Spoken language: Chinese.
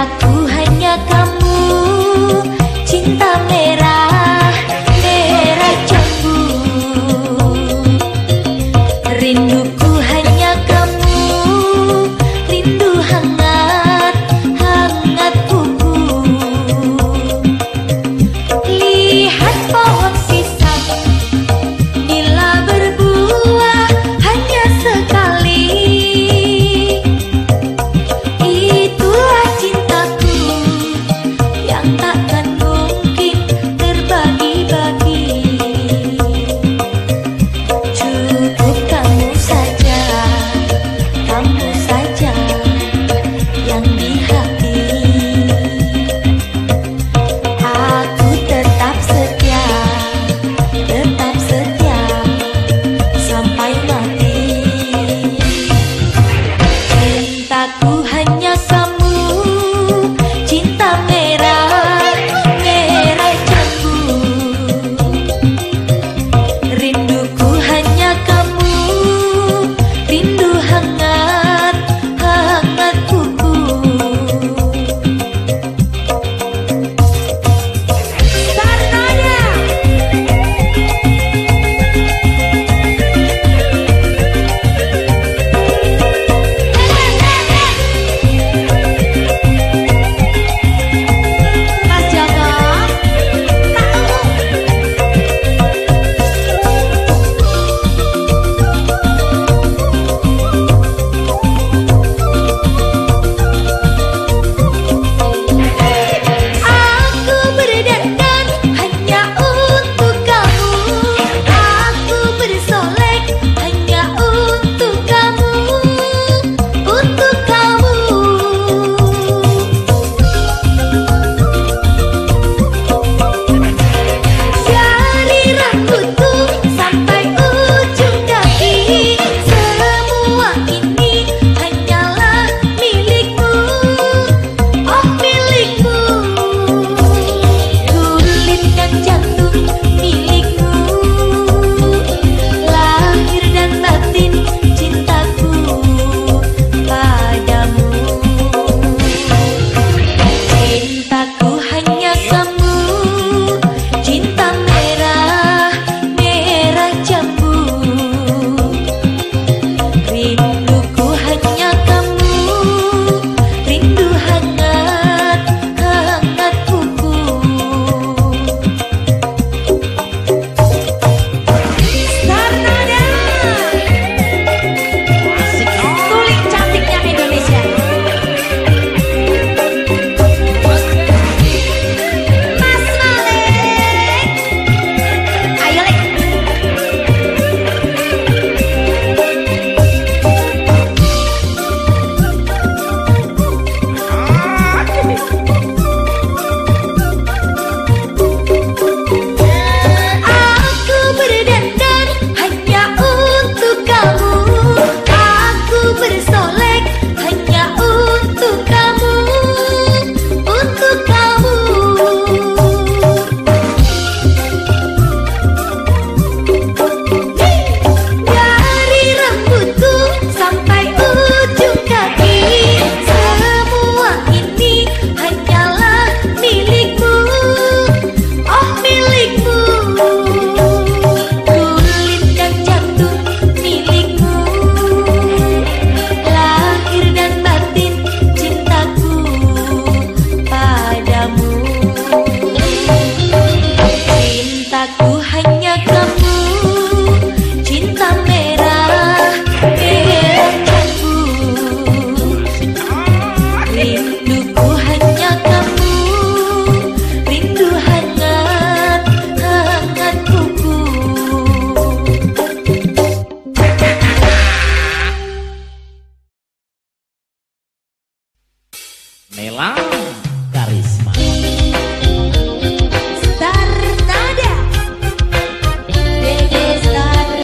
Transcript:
aku 没啦。